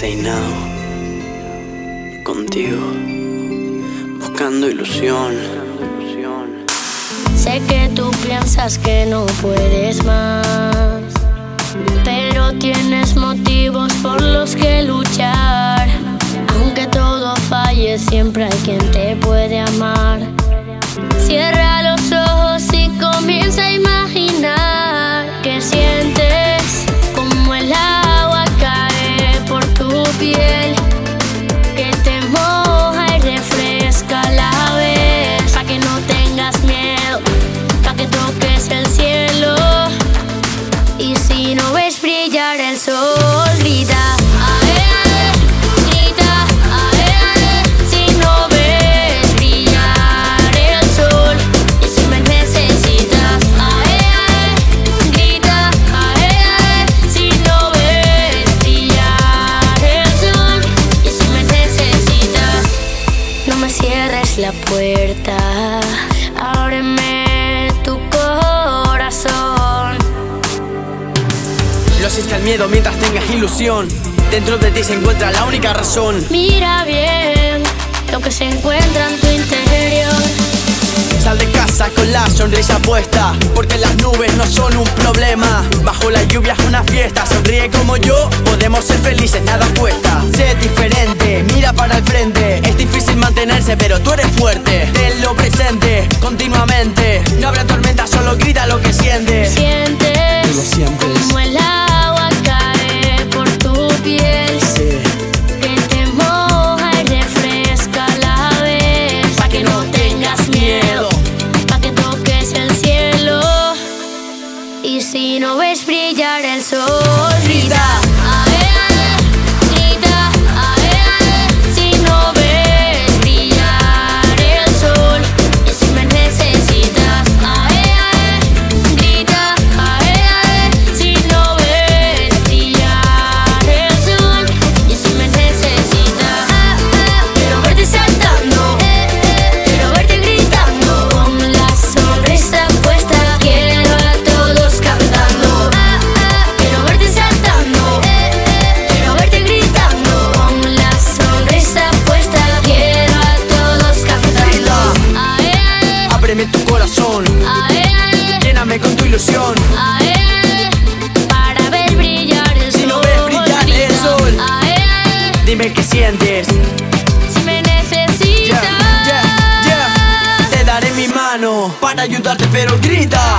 Say Now, contigo, buscando ilusión. Sé que tú piensas que no puedes más, pero tienes motivos por los que luchar. Aunque todo falle, siempre hay quien te puede amar. Cierra los ojos puerta, ábreme tu corazón. No existe el miedo mientras tengas ilusión. Dentro de ti se encuentra la única razón. Mira bien lo que se encuentra en tu interior. Sonrisa puesta, porque las nubes no son un problema. Bajo la lluvia es una fiesta, sonríe como yo, podemos ser felices, nada cuesta. Sé diferente, mira para el frente. Es difícil mantenerse, pero tú eres fuerte. Tenlo presente, continuamente. No habrá tormenta, solo grita lo que sientes. Sientes Tú lo sientes. Y si no ves brillar el sol, grita. Tu corazón, ae, ae, lléname con tu ilusión. ae, para ver brillar el sol. Si no ves brillar el sol. Dime qué sientes. si me necesitas. Yeah, yeah, yeah. Te daré mi mano para ayudarte, pero grita.